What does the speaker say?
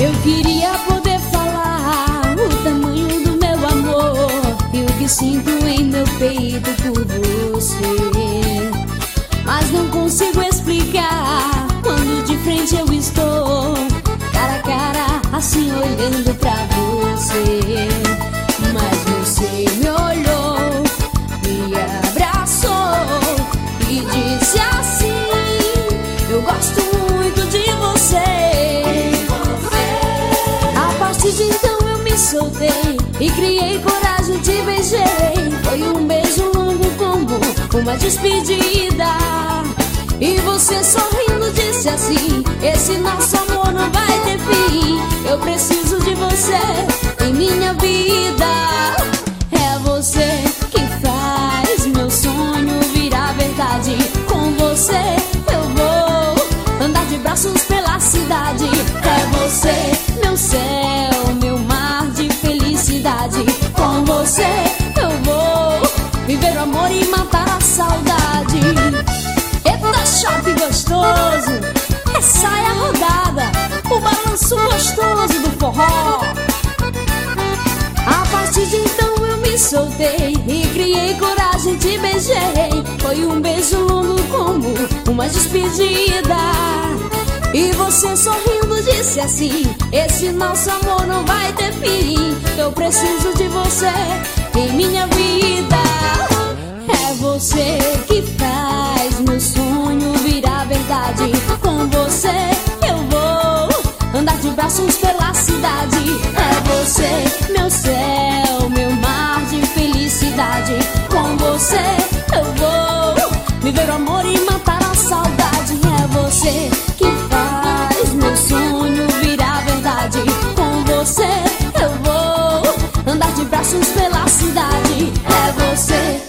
Eu queria poder falar o tamanho do meu amor e o que sinto em meu peito por você. Mas não consigo explicar Então eu me soltei e criei coragem, te beijei. Foi um beijo longo como uma despedida. E você sorrindo disse assim: Esse nosso beijei. Foi um beijo longo como uma despedida. E você sorrindo disse assim: Esse nosso amor não vai ter fim. Eu preciso de você em minha vida. É você que faz meu sonho virar verdade. Com você eu vou andar de braços pela cidade. É você, meu céu, meu você eu vou viver o amor e matar a saudade. É você que faz meu sonho virar verdade. Com você eu vou andar de braços pela cidade. É você.